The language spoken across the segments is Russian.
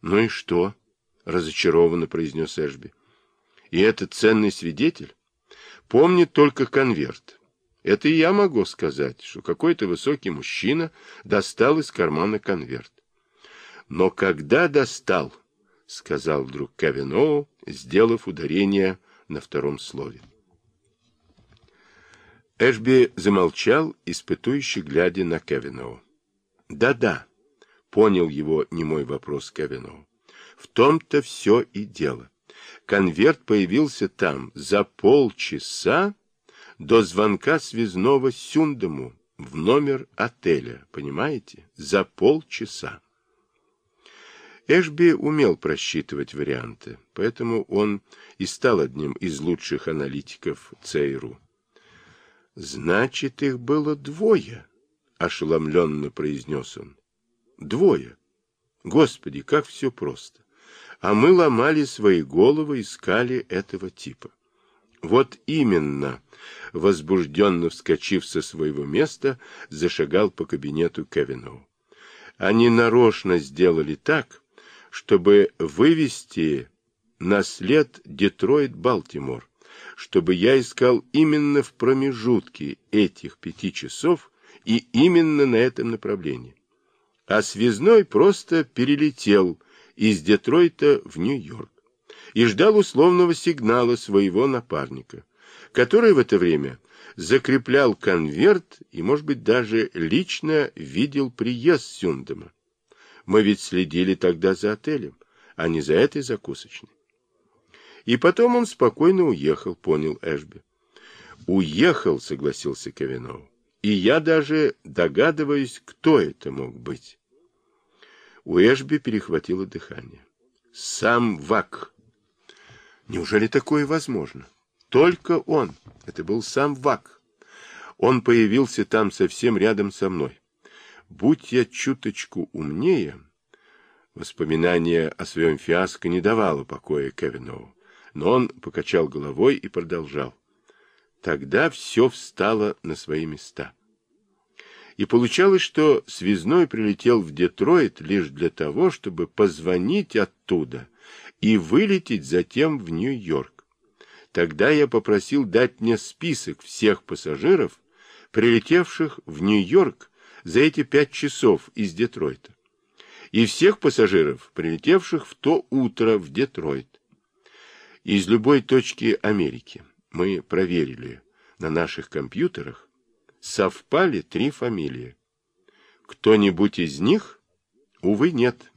Ну и что? разочарованно произнес Эшби. И этот ценный свидетель помнит только конверт. Это и я могу сказать, что какой-то высокий мужчина достал из кармана конверт. Но когда достал, сказал вдруг Кавиноу, сделав ударение на втором слове. Эшби замолчал, испытующе глядя на Кевиноу. «Да-да», — понял его немой вопрос Кевиноу. «В том-то все и дело. Конверт появился там за полчаса до звонка связного Сюндому в номер отеля, понимаете? За полчаса». Эшби умел просчитывать варианты, поэтому он и стал одним из лучших аналитиков ЦРУ. Значит, их было двое, ошеломленно произнес он. Двое. Господи, как все просто. А мы ломали свои головы, искали этого типа. Вот именно, возбужденно вскочив со своего места, зашагал по кабинету Кевиноу. Они нарочно сделали так, чтобы вывести на след Детройт-Балтимор чтобы я искал именно в промежутке этих пяти часов и именно на этом направлении. А связной просто перелетел из Детройта в Нью-Йорк и ждал условного сигнала своего напарника, который в это время закреплял конверт и, может быть, даже лично видел приезд Сюндема. Мы ведь следили тогда за отелем, а не за этой закусочной. И потом он спокойно уехал, понял Эшби. Уехал, согласился Кавинов. И я даже догадываюсь, кто это мог быть. У Эшби перехватило дыхание. Сам Вак. Неужели такое возможно? Только он. Это был сам Вак. Он появился там совсем рядом со мной. Будь я чуточку умнее, воспоминание о своем фиаско не давало покоя Кевинову. Но он покачал головой и продолжал. Тогда все встало на свои места. И получалось, что связной прилетел в Детройт лишь для того, чтобы позвонить оттуда и вылететь затем в Нью-Йорк. Тогда я попросил дать мне список всех пассажиров, прилетевших в Нью-Йорк за эти пять часов из Детройта, и всех пассажиров, прилетевших в то утро в Детройт. Из любой точки Америки мы проверили на наших компьютерах, совпали три фамилии. Кто-нибудь из них? Увы, нет.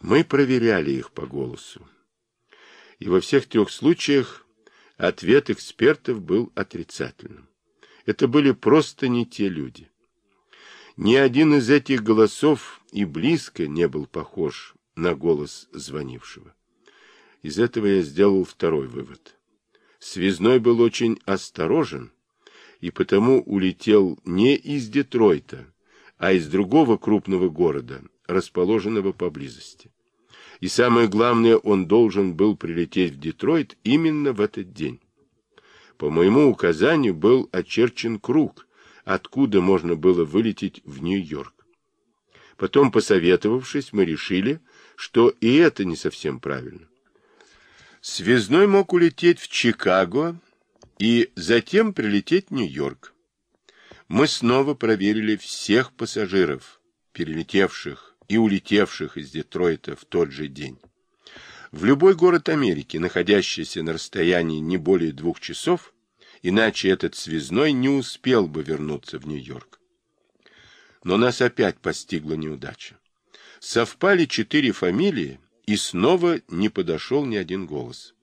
Мы проверяли их по голосу. И во всех трех случаях ответ экспертов был отрицательным. Это были просто не те люди. Ни один из этих голосов и близко не был похож на голос звонившего. Из этого я сделал второй вывод. Связной был очень осторожен и потому улетел не из Детройта, а из другого крупного города, расположенного поблизости. И самое главное, он должен был прилететь в Детройт именно в этот день. По моему указанию был очерчен круг, откуда можно было вылететь в Нью-Йорк. Потом, посоветовавшись, мы решили, что и это не совсем правильно. Связной мог улететь в Чикаго и затем прилететь в Нью-Йорк. Мы снова проверили всех пассажиров, перелетевших и улетевших из Детройта в тот же день. В любой город Америки, находящийся на расстоянии не более двух часов, иначе этот связной не успел бы вернуться в Нью-Йорк. Но нас опять постигла неудача. Совпали четыре фамилии, и снова не подошел ни один голос.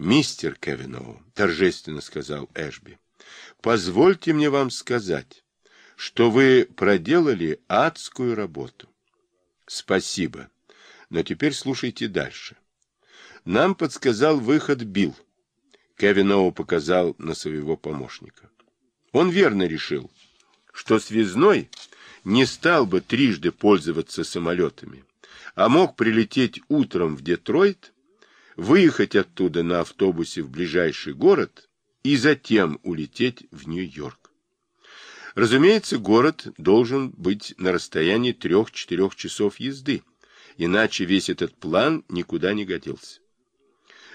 «Мистер Кевиноу», — торжественно сказал Эшби, — «позвольте мне вам сказать, что вы проделали адскую работу». «Спасибо. Но теперь слушайте дальше. Нам подсказал выход Билл. Кевиноу показал на своего помощника. Он верно решил, что связной не стал бы трижды пользоваться самолетами, а мог прилететь утром в Детройт, выехать оттуда на автобусе в ближайший город и затем улететь в Нью-Йорк. Разумеется, город должен быть на расстоянии трех-четырех часов езды, иначе весь этот план никуда не годился.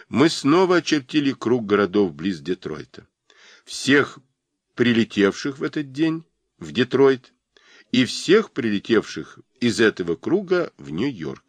Мы снова очертили круг городов близ Детройта. Всех прилетевших в этот день в Детройт и всех прилетевших из этого круга в Нью-Йорк.